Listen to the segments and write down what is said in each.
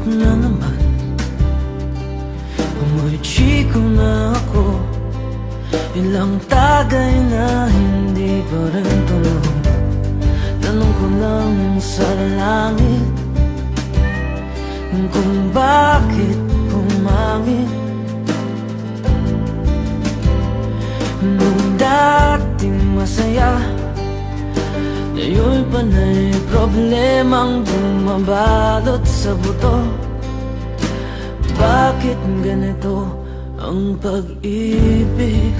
Nagsusuot na naman. Amoy na ako. Ilang tagay na hindi pa rin tulog. Tanong ko lang sa langit Kung bakit Ngayon panay problemang bumabalot sa buto Bakit ganito ang pag-ibig?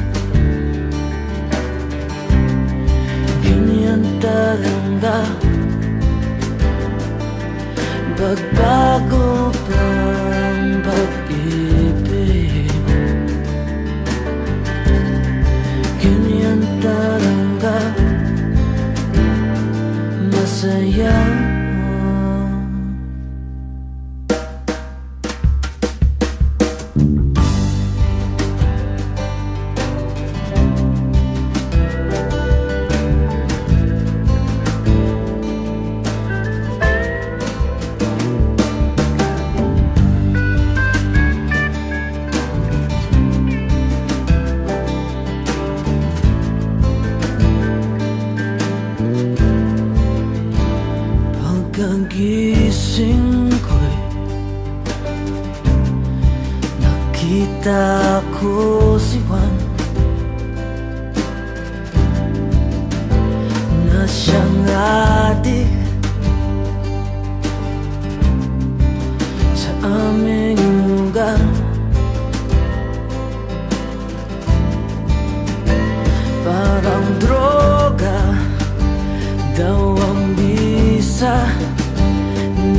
Ganyan talaga Pagbago 自由 Pagkagising ko'y Nakita ko si Juan bisa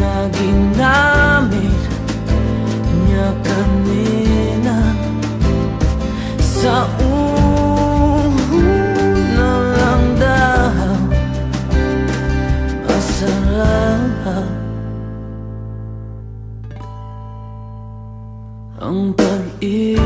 na ginamit niya kanina. Sa una lang daw Masarap. Ang pag-ibig